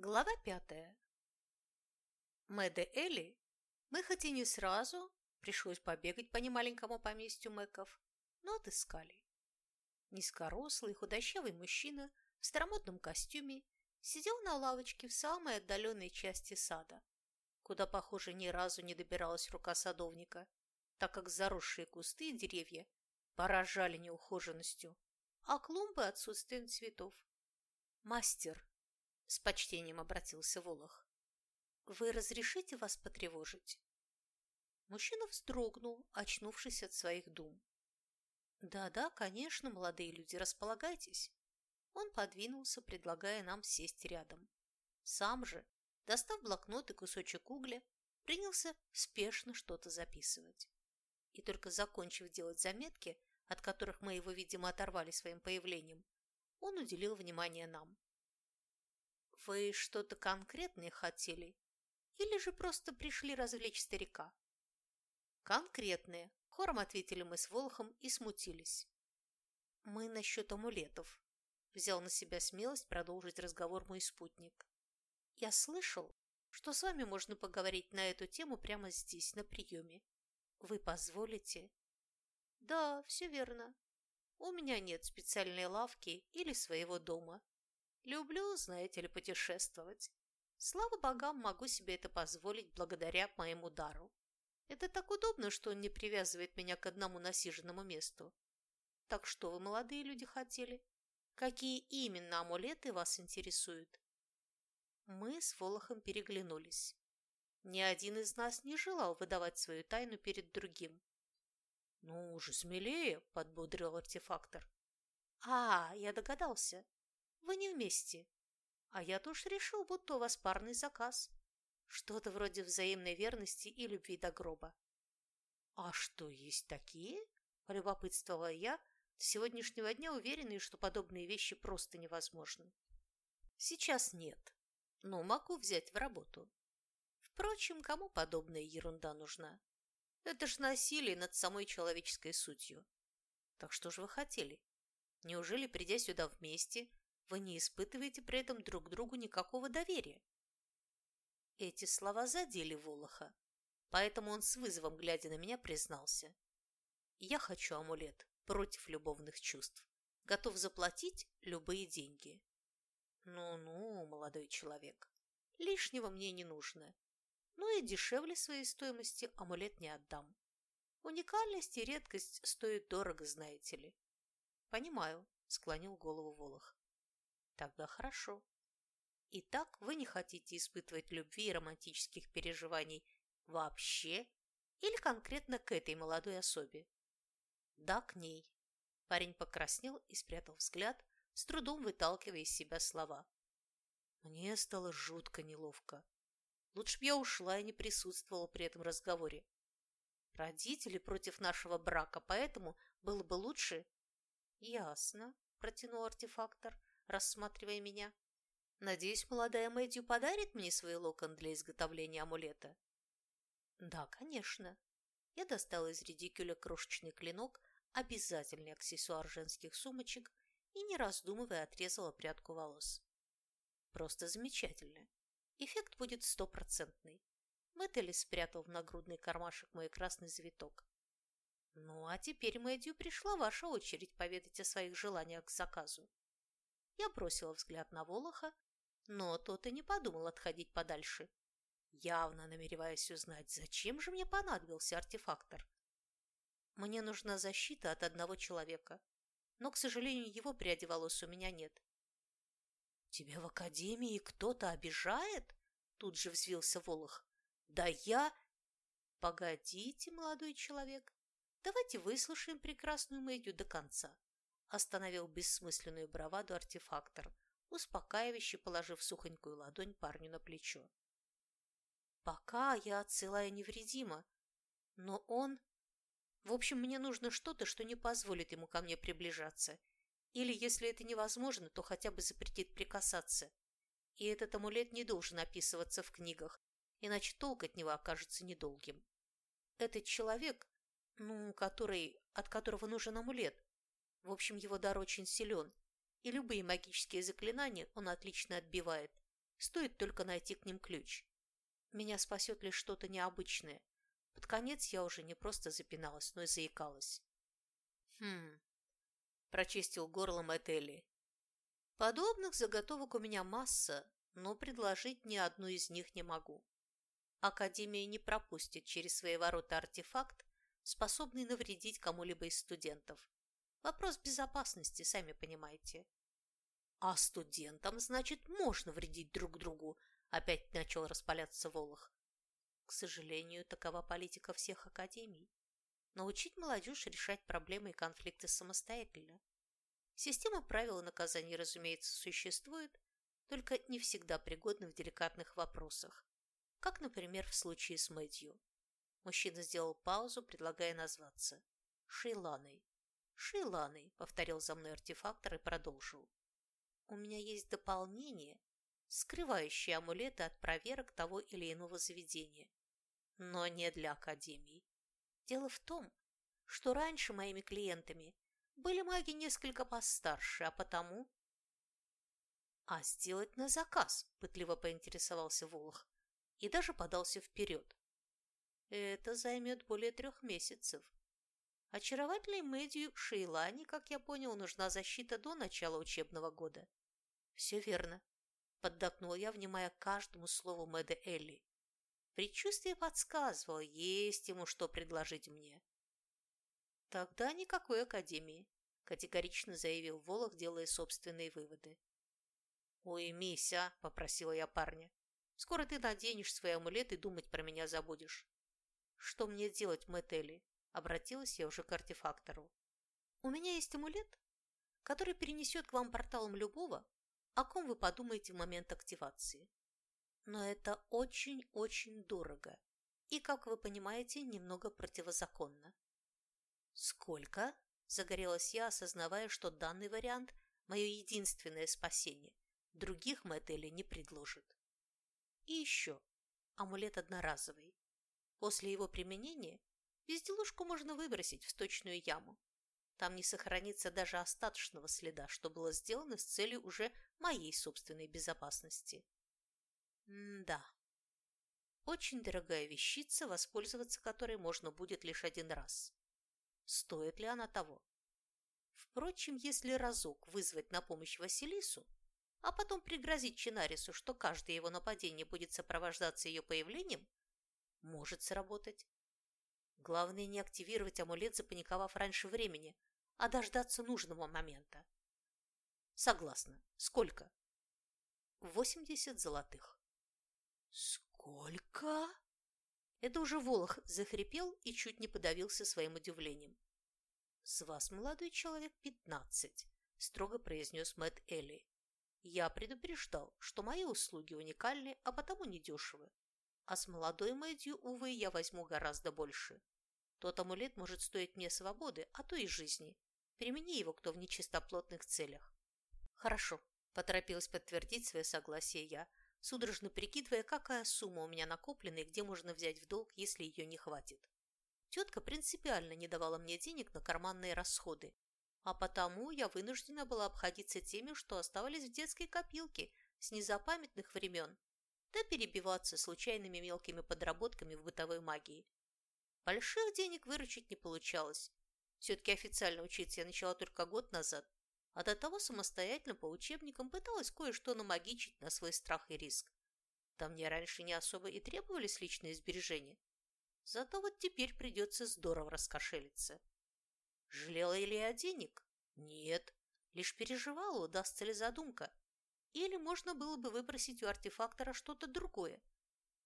Глава пятая. Мэда Элли мы хоть и не сразу, пришлось побегать по немаленькому поместью Мэков, но отыскали. Низкорослый худощавый мужчина в старомодном костюме сидел на лавочке в самой отдаленной части сада, куда, похоже, ни разу не добиралась рука садовника, так как заросшие кусты и деревья поражали неухоженностью, а клумбы отсутствием цветов. Мастер с почтением обратился Волох. «Вы разрешите вас потревожить?» Мужчина вздрогнул, очнувшись от своих дум. «Да-да, конечно, молодые люди, располагайтесь». Он подвинулся, предлагая нам сесть рядом. Сам же, достав блокнот и кусочек угля, принялся спешно что-то записывать. И только закончив делать заметки, от которых мы его, видимо, оторвали своим появлением, он уделил внимание нам. Вы что-то конкретное хотели? Или же просто пришли развлечь старика? Конкретные, хором ответили мы с Волхом и смутились. Мы насчет амулетов. Взял на себя смелость продолжить разговор мой спутник. Я слышал, что с вами можно поговорить на эту тему прямо здесь, на приеме. Вы позволите? Да, все верно. У меня нет специальной лавки или своего дома. Люблю, знаете ли, путешествовать. Слава богам, могу себе это позволить благодаря моему дару. Это так удобно, что он не привязывает меня к одному насиженному месту. Так что вы, молодые люди, хотели? Какие именно амулеты вас интересуют? Мы с Волохом переглянулись. Ни один из нас не желал выдавать свою тайну перед другим. «Ну уже смелее», — подбодрил артефактор. «А, я догадался. Вы не вместе. А я тоже решил, будто у вас парный заказ. Что-то вроде взаимной верности и любви до гроба. А что, есть такие? Полюбопытствовала я, с сегодняшнего дня уверенный, что подобные вещи просто невозможны. Сейчас нет, но могу взять в работу. Впрочем, кому подобная ерунда нужна? Это ж насилие над самой человеческой сутью. Так что же вы хотели? Неужели, придя сюда вместе, вы не испытываете при этом друг другу никакого доверия. Эти слова задели Волоха, поэтому он с вызовом, глядя на меня, признался. Я хочу амулет против любовных чувств, готов заплатить любые деньги. Ну-ну, молодой человек, лишнего мне не нужно. Ну и дешевле своей стоимости амулет не отдам. Уникальность и редкость стоят дорого, знаете ли. Понимаю, склонил голову Волох. Тогда хорошо. Итак, вы не хотите испытывать любви и романтических переживаний вообще или конкретно к этой молодой особе? Да, к ней. Парень покраснел и спрятал взгляд, с трудом выталкивая из себя слова. Мне стало жутко неловко. Лучше бы я ушла и не присутствовала при этом разговоре. Родители против нашего брака, поэтому было бы лучше... Ясно, протянул артефактор, рассматривая меня. Надеюсь, молодая Мэдью подарит мне свои локон для изготовления амулета? Да, конечно. Я достала из редикюля крошечный клинок, обязательный аксессуар женских сумочек, и, не раздумывая, отрезала прядку волос. Просто замечательно. Эффект будет стопроцентный. Мэттели спрятал в нагрудный кармашек мой красный завиток. Ну, а теперь, Мэдью, пришла ваша очередь поведать о своих желаниях к заказу. Я бросила взгляд на Волоха, но тот и не подумал отходить подальше, явно намереваясь узнать, зачем же мне понадобился артефактор. Мне нужна защита от одного человека, но, к сожалению, его пряди волос у меня нет. «Тебя в академии кто-то обижает?» Тут же взвился Волох. «Да я...» «Погодите, молодой человек, давайте выслушаем прекрасную Мэдью до конца остановил бессмысленную браваду артефактор, успокаивающе положив сухонькую ладонь парню на плечо. «Пока я цела невредима, но он... В общем, мне нужно что-то, что не позволит ему ко мне приближаться, или, если это невозможно, то хотя бы запретит прикасаться. И этот амулет не должен описываться в книгах, иначе толк от него окажется недолгим. Этот человек, ну, который, от которого нужен амулет, в общем, его дар очень силен, и любые магические заклинания он отлично отбивает. Стоит только найти к ним ключ. Меня спасет лишь что-то необычное. Под конец я уже не просто запиналась, но и заикалась. Хм, прочистил горло Мэтт Подобных заготовок у меня масса, но предложить ни одну из них не могу. Академия не пропустит через свои ворота артефакт, способный навредить кому-либо из студентов. Вопрос безопасности, сами понимаете. А студентам, значит, можно вредить друг другу, опять начал распаляться Волох. К сожалению, такова политика всех академий. Научить молодежь решать проблемы и конфликты самостоятельно. Система правил и наказаний, разумеется, существует, только не всегда пригодна в деликатных вопросах, как, например, в случае с Мэдью. Мужчина сделал паузу, предлагая назваться. Шейланой. Шейланой, повторил за мной артефактор и продолжил. У меня есть дополнение, скрывающее амулеты от проверок того или иного заведения, но не для Академии. Дело в том, что раньше моими клиентами были маги несколько постарше, а потому... А сделать на заказ, пытливо поинтересовался Волх и даже подался вперед. Это займет более трех месяцев. Очаровательной Мэдью Шейлане, как я понял, нужна защита до начала учебного года. Все верно, поддакнул я, внимая каждому слову Мэда Элли. Предчувствие подсказывало, есть ему что предложить мне. Тогда никакой академии, категорично заявил Волох, делая собственные выводы. «Уймись, а!» – попросила я парня. «Скоро ты наденешь свой амулет и думать про меня забудешь». «Что мне делать, Мэтт обратилась я уже к артефактору. «У меня есть амулет, который перенесет к вам порталом любого, о ком вы подумаете в момент активации. Но это очень-очень дорого и, как вы понимаете, немного противозаконно. «Сколько?» – загорелась я, осознавая, что данный вариант – мое единственное спасение. Других Мэтт не предложит. И еще. Амулет одноразовый. После его применения безделушку можно выбросить в сточную яму. Там не сохранится даже остаточного следа, что было сделано с целью уже моей собственной безопасности. М да. Очень дорогая вещица, воспользоваться которой можно будет лишь один раз. Стоит ли она того? Впрочем, если разок вызвать на помощь Василису, а потом пригрозить Чинарису, что каждое его нападение будет сопровождаться ее появлением, может сработать. Главное не активировать амулет, запаниковав раньше времени, а дождаться нужного момента. Согласна. Сколько? Восемьдесят золотых. Сколько? Это уже Волох захрипел и чуть не подавился своим удивлением. «С вас, молодой человек, пятнадцать», – строго произнес Мэтт Элли. «Я предупреждал, что мои услуги уникальны, а потому недешевы. А с молодой Мэдью, увы, я возьму гораздо больше. Тот амулет может стоить мне свободы, а то и жизни. Примени его кто в нечистоплотных целях». «Хорошо», – поторопилась подтвердить свое согласие я, судорожно прикидывая, какая сумма у меня накоплена и где можно взять в долг, если ее не хватит. Тетка принципиально не давала мне денег на карманные расходы, а потому я вынуждена была обходиться теми, что оставались в детской копилке с незапамятных времен, да перебиваться случайными мелкими подработками в бытовой магии. Больших денег выручить не получалось. Все-таки официально учиться я начала только год назад, а до того самостоятельно по учебникам пыталась кое-что намагичить на свой страх и риск. Там мне раньше не особо и требовались личные сбережения. Зато вот теперь придется здорово раскошелиться. Жалела ли я денег? Нет. Лишь переживала, удастся ли задумка. Или можно было бы выпросить у артефактора что-то другое.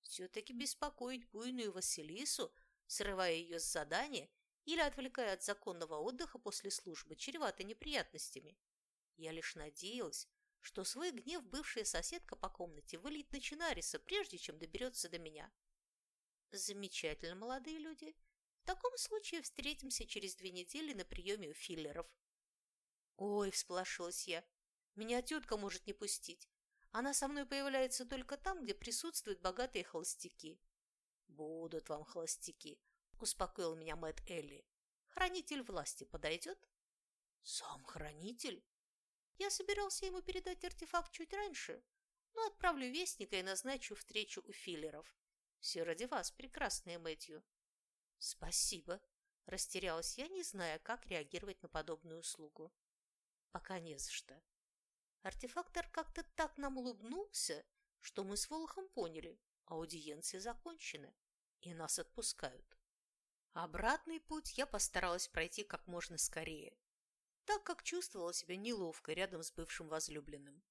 Все-таки беспокоить буйную Василису, срывая ее с задания или отвлекая от законного отдыха после службы, чревато неприятностями. Я лишь надеялась, что свой гнев бывшая соседка по комнате выльет на Чинариса, прежде чем доберется до меня. Замечательно, молодые люди. В таком случае встретимся через две недели на приеме у филлеров. Ой, всполошилась я. Меня тетка может не пустить. Она со мной появляется только там, где присутствуют богатые холостяки. Будут вам холостяки, успокоил меня Мэтт Элли. Хранитель власти подойдет? Сам хранитель? Я собирался ему передать артефакт чуть раньше, но отправлю вестника и назначу встречу у филлеров. Все ради вас, прекрасная Мэтью. Спасибо, растерялась я, не зная, как реагировать на подобную услугу. Пока не за что. Артефактор как-то так нам улыбнулся, что мы с Волохом поняли, аудиенция закончена, и нас отпускают. Обратный путь я постаралась пройти как можно скорее, так как чувствовала себя неловко рядом с бывшим возлюбленным.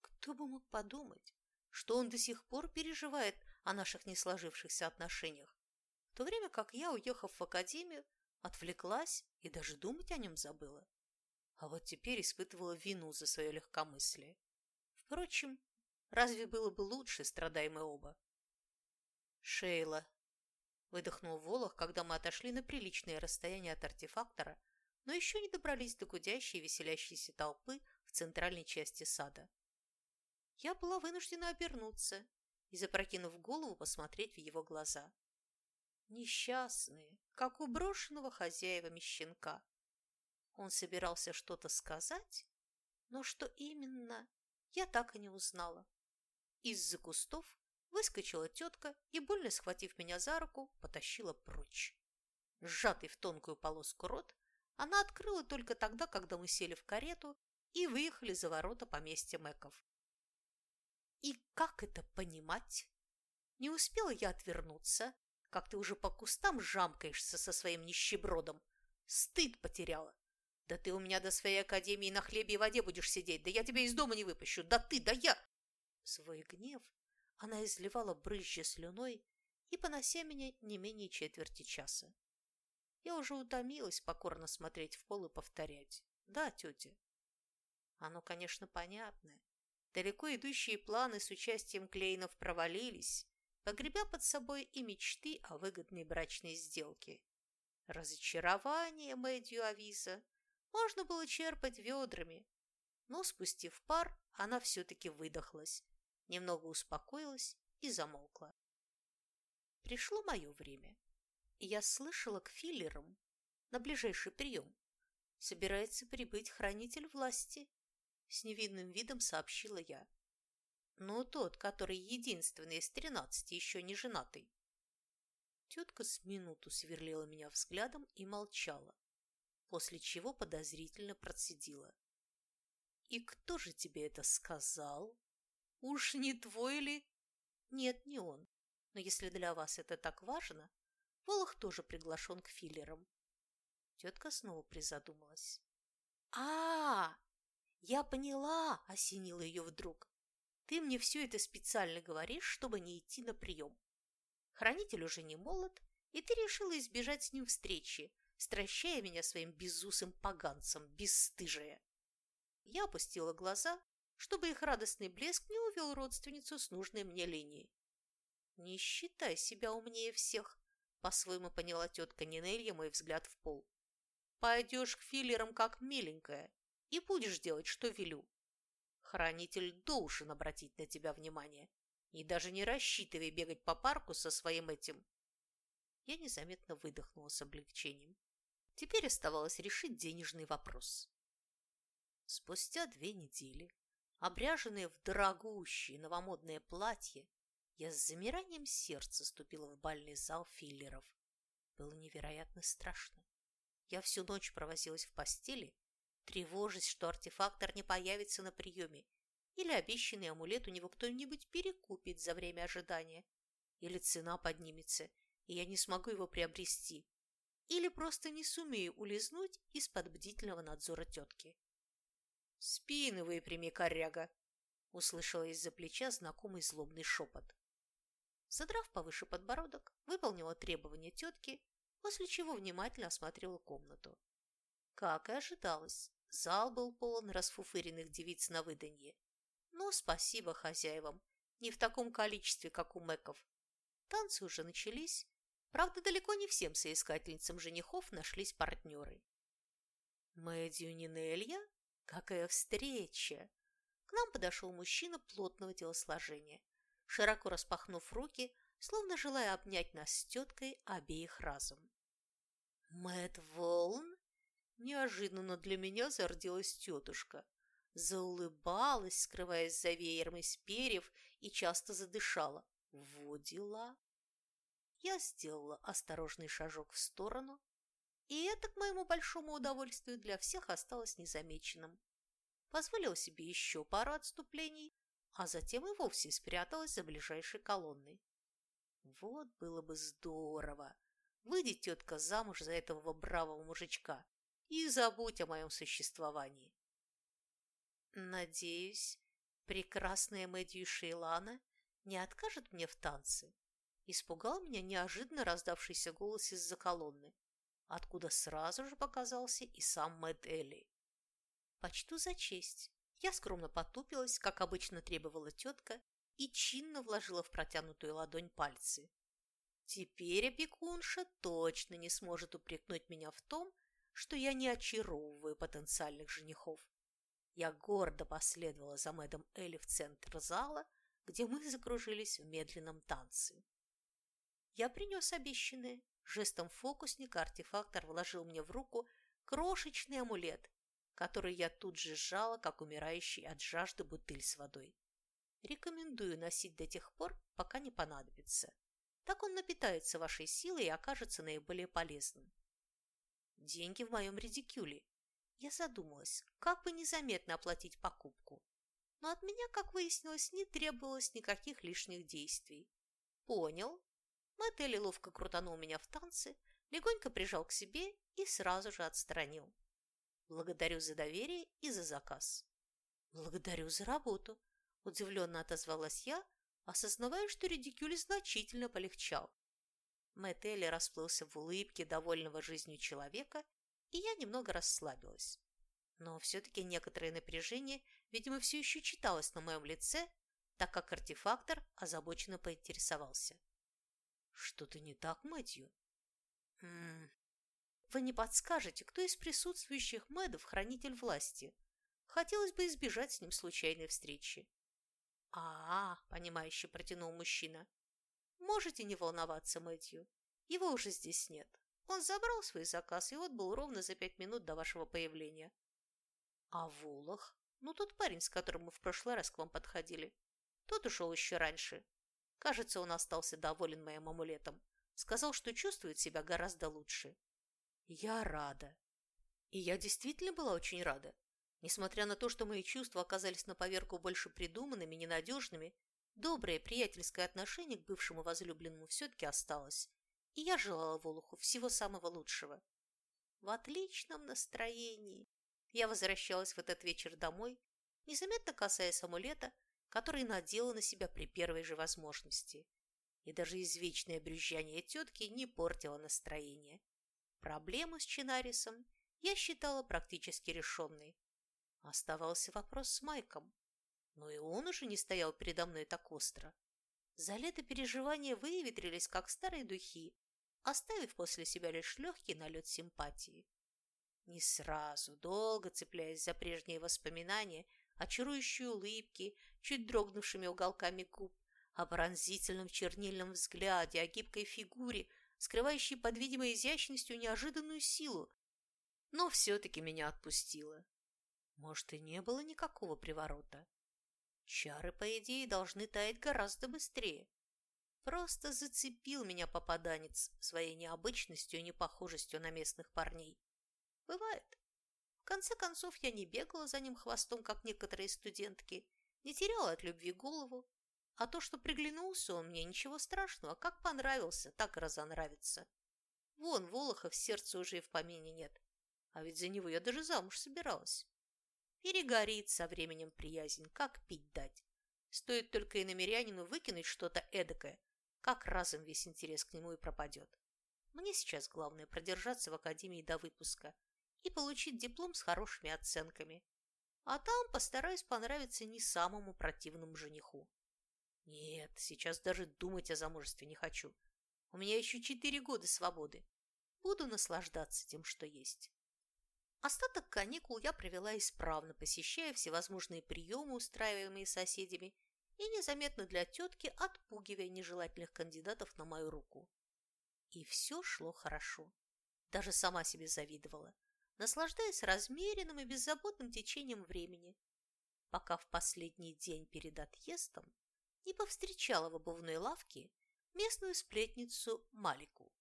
Кто бы мог подумать, что он до сих пор переживает о наших не сложившихся отношениях, в то время как я, уехав в академию, отвлеклась и даже думать о нем забыла. А вот теперь испытывала вину за свое легкомыслие. Впрочем, разве было бы лучше, страдаем мы оба? Шейла, выдохнул Волох, когда мы отошли на приличное расстояние от артефактора, но еще не добрались до гудящей и веселящейся толпы в центральной части сада. Я была вынуждена обернуться и, запрокинув голову, посмотреть в его глаза. Несчастные, как у брошенного хозяевами щенка. Он собирался что-то сказать, но что именно, я так и не узнала. Из-за кустов Выскочила тетка и, больно схватив меня за руку, потащила прочь. Сжатый в тонкую полоску рот она открыла только тогда, когда мы сели в карету и выехали за ворота поместья Мэков. И как это понимать? Не успела я отвернуться, как ты уже по кустам жамкаешься со своим нищебродом. Стыд потеряла. Да ты у меня до своей академии на хлебе и воде будешь сидеть, да я тебя из дома не выпущу, да ты, да я! Свой гнев она изливала брызжа слюной и понося меня не менее четверти часа. Я уже утомилась покорно смотреть в пол и повторять. Да, тетя. Оно, конечно, понятное. Далеко идущие планы с участием Клейнов провалились, погребя под собой и мечты о выгодной брачной сделке. Разочарование Мэдью Авиза можно было черпать ведрами, но, спустив пар, она все-таки выдохлась, немного успокоилась и замолкла. Пришло мое время, и я слышала к филлерам на ближайший прием. Собирается прибыть хранитель власти, с невинным видом сообщила я. Ну, тот, который единственный из тринадцати, еще не женатый. Тетка с минуту сверлила меня взглядом и молчала, после чего подозрительно процедила. «И кто же тебе это сказал?» Уж не твой ли? Нет, не он. Но если для вас это так важно, Волох тоже приглашен к филлерам. Тетка снова призадумалась. а, -а, -а Я поняла!» – осенила ее вдруг. «Ты мне все это специально говоришь, чтобы не идти на прием. Хранитель уже не молод, и ты решила избежать с ним встречи, стращая меня своим безусым поганцем, бесстыжая». Я опустила глаза чтобы их радостный блеск не увел родственницу с нужной мне линией. «Не считай себя умнее всех», – по-своему поняла тетка Нинелья мой взгляд в пол. «Пойдешь к филлерам как миленькая и будешь делать, что велю. Хранитель должен обратить на тебя внимание и даже не рассчитывай бегать по парку со своим этим». Я незаметно выдохнула с облегчением. Теперь оставалось решить денежный вопрос. Спустя две недели Обряженная в дорогущее новомодное платье, я с замиранием сердца ступила в бальный зал филлеров. Было невероятно страшно. Я всю ночь провозилась в постели, тревожась, что артефактор не появится на приеме, или обещанный амулет у него кто-нибудь перекупит за время ожидания, или цена поднимется, и я не смогу его приобрести, или просто не сумею улизнуть из-под бдительного надзора тетки. «Спины выпрями, коряга!» – услышала из-за плеча знакомый злобный шепот. Задрав повыше подбородок, выполнила требования тетки, после чего внимательно осмотрела комнату. Как и ожидалось, зал был полон расфуфыренных девиц на выданье. Но спасибо хозяевам, не в таком количестве, как у Мэков. Танцы уже начались, правда, далеко не всем соискательницам женихов нашлись партнеры. Мэдью Нинелья Какая встреча! К нам подошел мужчина плотного телосложения, широко распахнув руки, словно желая обнять нас с теткой обеих разом. Мэтт Волн? Неожиданно для меня зарделась тетушка. заулыбалась, скрываясь за веером из перьев, и часто задышала. Дела. Я сделала осторожный шажок в сторону, и это, к моему большому удовольствию, для всех осталось незамеченным. Позволила себе еще пару отступлений, а затем и вовсе спряталась за ближайшей колонной. Вот было бы здорово! Выйди, тетка, замуж за этого бравого мужичка и забудь о моем существовании. Надеюсь, прекрасная Мэдью Шейлана не откажет мне в танце? Испугал меня неожиданно раздавшийся голос из-за колонны, откуда сразу же показался и сам Мэд Элли. Почту за честь. Я скромно потупилась, как обычно требовала тетка, и чинно вложила в протянутую ладонь пальцы. Теперь опекунша точно не сможет упрекнуть меня в том, что я не очаровываю потенциальных женихов. Я гордо последовала за Мэдом Элли в центр зала, где мы закружились в медленном танце. Я принес обещанное. Жестом фокусника артефактор вложил мне в руку крошечный амулет, который я тут же сжала, как умирающий от жажды бутыль с водой. Рекомендую носить до тех пор, пока не понадобится. Так он напитается вашей силой и окажется наиболее полезным. Деньги в моем редикюле. Я задумалась, как бы незаметно оплатить покупку. Но от меня, как выяснилось, не требовалось никаких лишних действий. Понял. Мэтт ловко крутанул меня в танце, легонько прижал к себе и сразу же отстранил. Благодарю за доверие и за заказ. Благодарю за работу, удивленно отозвалась я, осознавая, что редикюль значительно полегчал. Мэтт расплылся в улыбке довольного жизнью человека, и я немного расслабилась. Но все-таки некоторое напряжение, видимо, все еще читалось на моем лице, так как артефактор озабоченно поинтересовался. «Что-то не так, Мэтью?» М «М-м, «Вы не подскажете, кто из присутствующих Мэдов хранитель власти? Хотелось бы избежать с ним случайной встречи». «А, -а, понимающе протянул мужчина. «Можете не волноваться, Мэтью. Его уже здесь нет. Он забрал свой заказ и отбыл ровно за пять минут до вашего появления». «А Волох? Ну, тот парень, с которым мы в прошлый раз к вам подходили. Тот ушел еще раньше. Кажется, он остался доволен моим амулетом. Сказал, что чувствует себя гораздо лучше. Я рада. И я действительно была очень рада. Несмотря на то, что мои чувства оказались на поверку больше придуманными, ненадежными, доброе приятельское отношение к бывшему возлюбленному все-таки осталось, и я желала Волоху всего самого лучшего. В отличном настроении я возвращалась в этот вечер домой, незаметно касаясь амулета, который надела на себя при первой же возможности. И даже извечное брюзжание тетки не портило настроение. Проблему с Чинарисом я считала практически решенной. Оставался вопрос с Майком. Но и он уже не стоял передо мной так остро. За лето переживания выветрились, как старые духи, оставив после себя лишь легкий налет симпатии. Не сразу, долго цепляясь за прежние воспоминания, очарующие улыбки, чуть дрогнувшими уголками губ, о пронзительном чернильном взгляде, о гибкой фигуре, скрывающей под видимой изящностью неожиданную силу, но все-таки меня отпустило. Может, и не было никакого приворота. Чары, по идее, должны таять гораздо быстрее. Просто зацепил меня попаданец своей необычностью и непохожестью на местных парней. Бывает. В конце концов, я не бегала за ним хвостом, как некоторые студентки, не теряла от любви голову. А то, что приглянулся он мне, ничего страшного. Как понравился, так и разонравится. Вон, Волохов сердца уже и в помине нет. А ведь за него я даже замуж собиралась. Перегорит со временем приязнь, как пить дать. Стоит только и намерянину выкинуть что-то эдакое, как разом весь интерес к нему и пропадет. Мне сейчас главное продержаться в академии до выпуска и получить диплом с хорошими оценками. А там постараюсь понравиться не самому противному жениху. Нет, сейчас даже думать о замужестве не хочу. У меня еще четыре года свободы. Буду наслаждаться тем, что есть. Остаток каникул я провела исправно, посещая всевозможные приемы, устраиваемые соседями, и незаметно для тетки отпугивая нежелательных кандидатов на мою руку. И все шло хорошо. Даже сама себе завидовала, наслаждаясь размеренным и беззаботным течением времени, пока в последний день перед отъездом не повстречала в обувной лавке местную сплетницу Малику.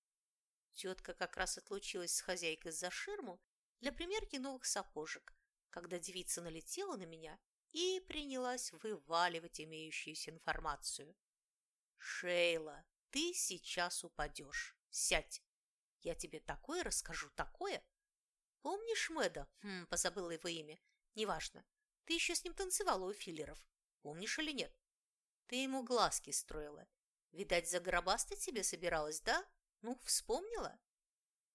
Тетка как раз отлучилась с хозяйкой за ширму для примерки новых сапожек, когда девица налетела на меня и принялась вываливать имеющуюся информацию. «Шейла, ты сейчас упадешь. Сядь. Я тебе такое расскажу, такое. Помнишь Мэда? Хм, позабыла его имя. Неважно. Ты еще с ним танцевала у филлеров. Помнишь или нет? Ты ему глазки строила. Видать, загробастать себе собиралась, да? Ну, вспомнила?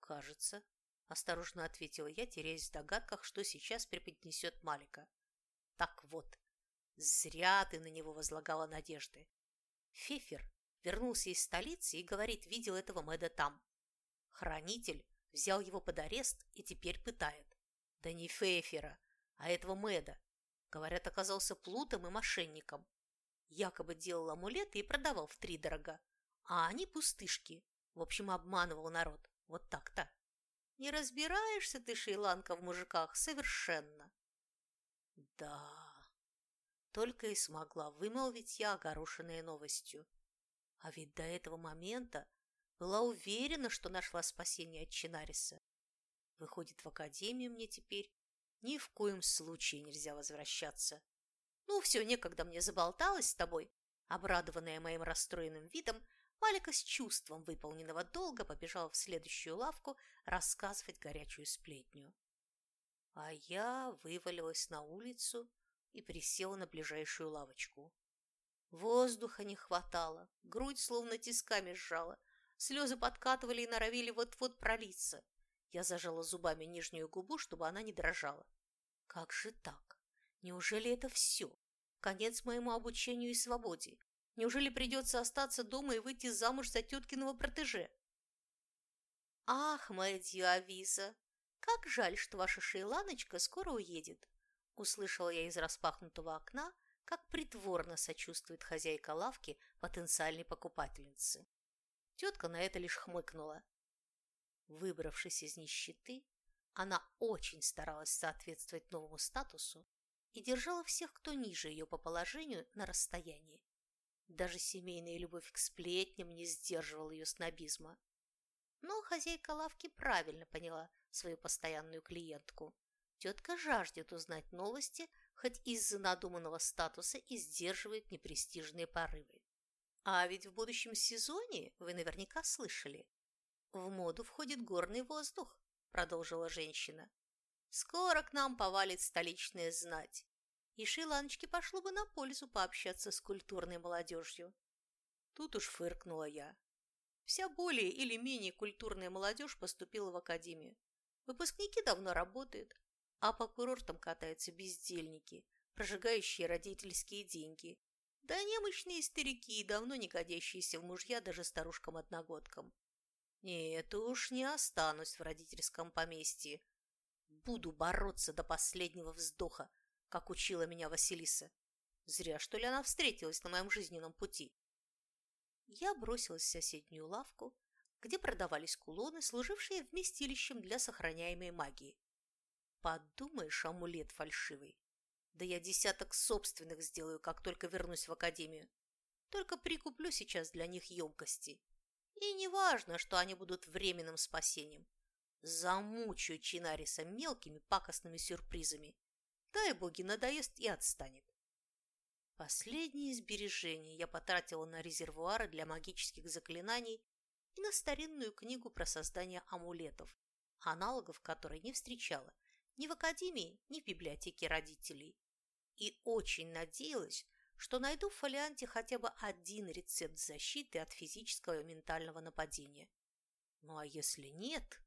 Кажется, осторожно ответила я, теряясь в догадках, что сейчас преподнесет Малика. Так вот, зря ты на него возлагала надежды. Фефер вернулся из столицы и говорит, видел этого Мэда там. Хранитель взял его под арест и теперь пытает. Да не Фефера, а этого Мэда. Говорят, оказался плутом и мошенником. Якобы делал амулеты и продавал в три дорога, а они пустышки. В общем, обманывал народ. Вот так-то. Не разбираешься ты, шейланка, в мужиках совершенно. Да, только и смогла вымолвить я, огорошенная новостью. А ведь до этого момента была уверена, что нашла спасение от Чинариса. Выходит, в академию мне теперь ни в коем случае нельзя возвращаться. Ну, все, некогда мне заболталась с тобой. Обрадованная моим расстроенным видом, Малика с чувством выполненного долга побежала в следующую лавку рассказывать горячую сплетню. А я вывалилась на улицу и присела на ближайшую лавочку. Воздуха не хватало, грудь словно тисками сжала, слезы подкатывали и норовили вот-вот пролиться. Я зажала зубами нижнюю губу, чтобы она не дрожала. Как же так? Неужели это все? Конец моему обучению и свободе? Неужели придется остаться дома и выйти замуж за теткиного протеже? Ах, моя Диавиза, как жаль, что ваша шейланочка скоро уедет. Услышала я из распахнутого окна, как притворно сочувствует хозяйка лавки потенциальной покупательницы. Тетка на это лишь хмыкнула. Выбравшись из нищеты, она очень старалась соответствовать новому статусу и держала всех, кто ниже ее по положению, на расстоянии. Даже семейная любовь к сплетням не сдерживала ее снобизма. Но хозяйка лавки правильно поняла свою постоянную клиентку. Тетка жаждет узнать новости, хоть из-за надуманного статуса и сдерживает непрестижные порывы. А ведь в будущем сезоне, вы наверняка слышали, в моду входит горный воздух, продолжила женщина. Скоро к нам повалит столичная знать, и Шейланочке пошло бы на пользу пообщаться с культурной молодежью. Тут уж фыркнула я. Вся более или менее культурная молодежь поступила в академию. Выпускники давно работают, а по курортам катаются бездельники, прожигающие родительские деньги, да немощные старики, давно не годящиеся в мужья даже старушкам-одногодкам. Нет уж, не останусь в родительском поместье. Буду бороться до последнего вздоха, как учила меня Василиса. Зря, что ли, она встретилась на моем жизненном пути. Я бросилась в соседнюю лавку, где продавались кулоны, служившие вместилищем для сохраняемой магии. Подумаешь, амулет фальшивый. Да я десяток собственных сделаю, как только вернусь в академию. Только прикуплю сейчас для них емкости. И не важно, что они будут временным спасением. Замучаю Чинариса мелкими пакостными сюрпризами. Дай боги, надоест и отстанет. Последние сбережения я потратила на резервуары для магических заклинаний и на старинную книгу про создание амулетов, аналогов которой не встречала ни в академии, ни в библиотеке родителей. И очень надеялась, что найду в фолианте хотя бы один рецепт защиты от физического и ментального нападения. Ну а если нет,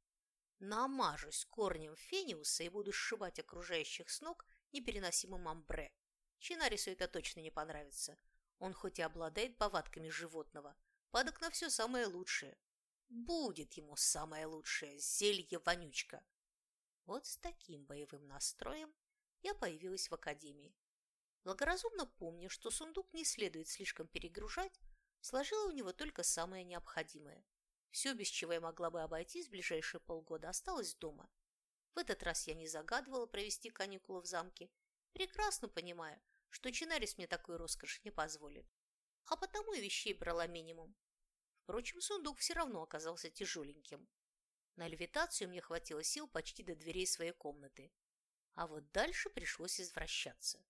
намажусь корнем фениуса и буду сшибать окружающих с ног непереносимым амбре. Чинарису это точно не понравится. Он хоть и обладает повадками животного, падок на все самое лучшее. Будет ему самое лучшее зелье-вонючка. Вот с таким боевым настроем я появилась в академии. Благоразумно помня, что сундук не следует слишком перегружать, сложила у него только самое необходимое. Все, без чего я могла бы обойтись в ближайшие полгода, осталось дома. В этот раз я не загадывала провести каникулы в замке Прекрасно понимаю, что Чинарис мне такой роскоши не позволит, а потому и вещей брала минимум. Впрочем, сундук все равно оказался тяжеленьким. На левитацию мне хватило сил почти до дверей своей комнаты. А вот дальше пришлось извращаться.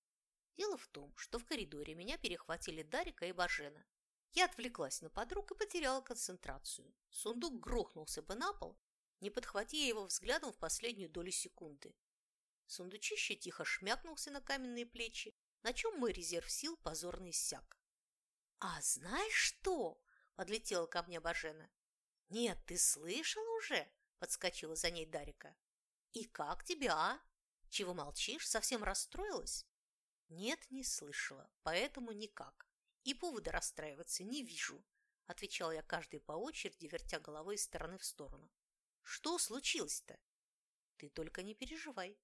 Дело в том, что в коридоре меня перехватили Дарика и Бажена. Я отвлеклась на подруг и потеряла концентрацию. Сундук грохнулся бы на пол, не подхватив его взглядом в последнюю долю секунды. Сундучище тихо шмякнулся на каменные плечи, на чем мой резерв сил позорно иссяк. «А знаешь что?» – подлетела ко мне Бажена. «Нет, ты слышала уже?» – подскочила за ней Дарика. «И как тебя, а? Чего молчишь? Совсем расстроилась?» «Нет, не слышала, поэтому никак. И повода расстраиваться не вижу», – отвечала я каждой по очереди, вертя головой из стороны в сторону. «Что случилось-то?» «Ты только не переживай.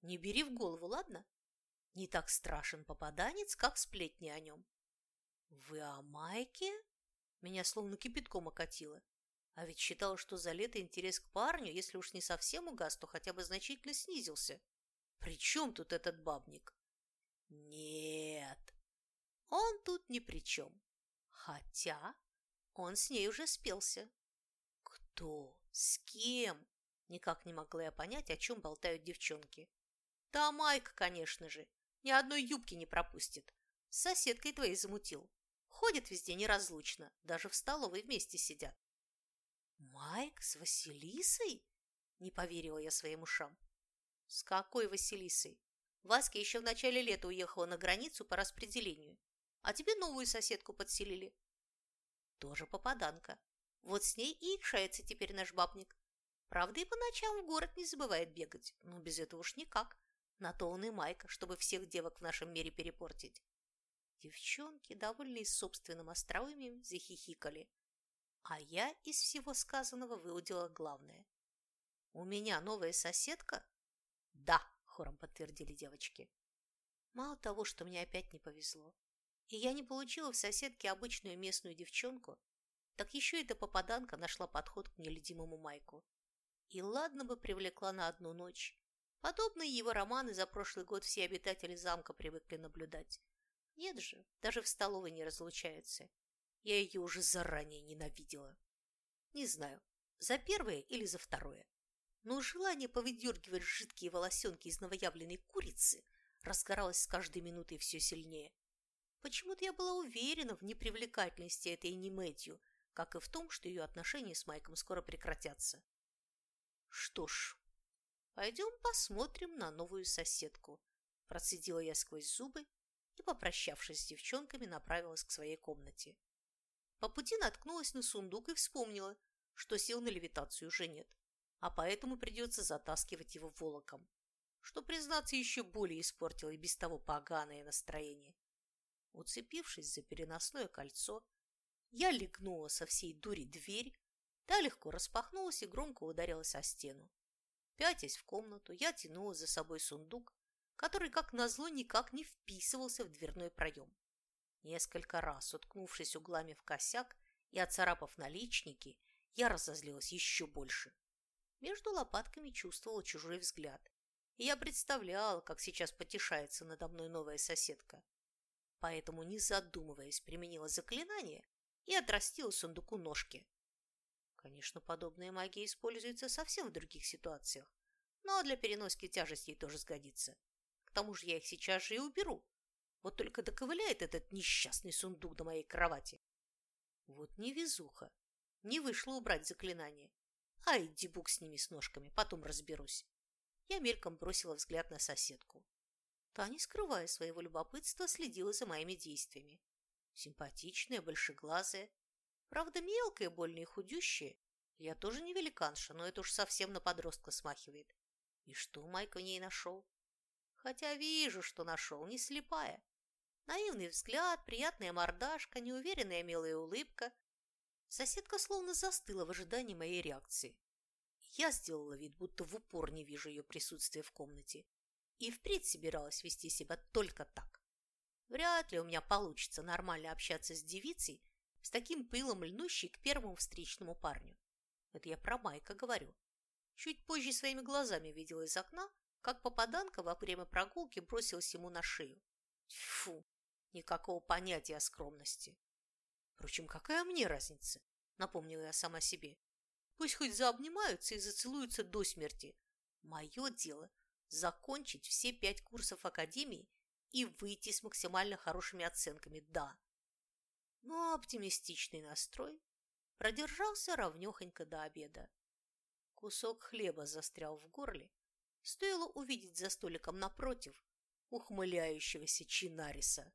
Не бери в голову, ладно? Не так страшен попаданец, как сплетни о нем». «Вы о Майке?» Меня словно кипятком окатило. А ведь считала, что за лето интерес к парню, если уж не совсем угас, то хотя бы значительно снизился. При чем тут этот бабник? Нет, он тут ни при чем. Хотя он с ней уже спелся. Кто? С кем? Никак не могла я понять, о чем болтают девчонки. Да Майк, конечно же, ни одной юбки не пропустит. С соседкой твоей замутил. Ходят везде неразлучно, даже в столовой вместе сидят. «Майк с Василисой?» – не поверила я своим ушам. «С какой Василисой? Васька еще в начале лета уехала на границу по распределению, а тебе новую соседку подселили». «Тоже попаданка. Вот с ней и икшается теперь наш бабник. Правда, и по ночам в город не забывает бегать, но без этого уж никак. На то он и Майка, чтобы всех девок в нашем мире перепортить». Девчонки, довольные собственным остроумием, захихикали, а я из всего сказанного выудила главное. «У меня новая соседка?» «Да», – хором подтвердили девочки. Мало того, что мне опять не повезло, и я не получила в соседке обычную местную девчонку, так еще эта попаданка нашла подход к нелюдимому Майку. И ладно бы привлекла на одну ночь. Подобные его романы за прошлый год все обитатели замка привыкли наблюдать. Нет же, даже в столовой не разлучаются. Я ее уже заранее ненавидела. Не знаю, за первое или за второе. Но желание повыдергивать жидкие волосенки из новоявленной курицы разгоралось с каждой минутой все сильнее. Почему-то я была уверена в непривлекательности этой Немедью, как и в том, что ее отношения с Майком скоро прекратятся. Что ж, пойдем посмотрим на новую соседку. Процедила я сквозь зубы и, попрощавшись с девчонками, направилась к своей комнате. По пути наткнулась на сундук и вспомнила, что сил на левитацию уже нет, а поэтому придется затаскивать его волоком, что, признаться, еще более испортило и без того поганое настроение. Уцепившись за переносное кольцо, я легнула со всей дури дверь, та легко распахнулась и громко ударилась о стену. Пятясь в комнату, я тянула за собой сундук, который, как назло, никак не вписывался в дверной проем. Несколько раз, уткнувшись углами в косяк и оцарапав наличники, я разозлилась еще больше. Между лопатками чувствовала чужой взгляд, и я представляла, как сейчас потешается надо мной новая соседка. Поэтому, не задумываясь, применила заклинание и отрастила сундуку ножки. Конечно, подобная магия используется совсем в других ситуациях, но для переноски тяжестей тоже сгодится. К тому же я их сейчас же и уберу, вот только доковыляет этот несчастный сундук до моей кровати. Вот невезуха. Не вышло убрать заклинание. Ай, дебук с ними с ножками, потом разберусь. Я мельком бросила взгляд на соседку. Та, не скрывая своего любопытства, следила за моими действиями. Симпатичная, большеглазая. Правда, мелкая, больно и худющая. Я тоже не великанша, но это уж совсем на подростка смахивает. И что Майка в ней нашел? Хотя вижу, что нашел, не слепая. Наивный взгляд, приятная мордашка, неуверенная милая улыбка. Соседка словно застыла в ожидании моей реакции. Я сделала вид, будто в упор не вижу ее присутствия в комнате. И впредь собиралась вести себя только так. Вряд ли у меня получится нормально общаться с девицей, с таким пылом льнущей к первому встречному парню. Это я про Майка говорю. Чуть позже своими глазами видела из окна, как попаданка во время прогулки бросилась ему на шею. Фу, никакого понятия о скромности. Впрочем, какая мне разница? Напомнила я сама себе. Пусть хоть заобнимаются и зацелуются до смерти. Мое дело – закончить все пять курсов академии и выйти с максимально хорошими оценками, да. Но оптимистичный настрой продержался ровнёхонько до обеда. Кусок хлеба застрял в горле, стоило увидеть за столиком напротив ухмыляющегося Чинариса.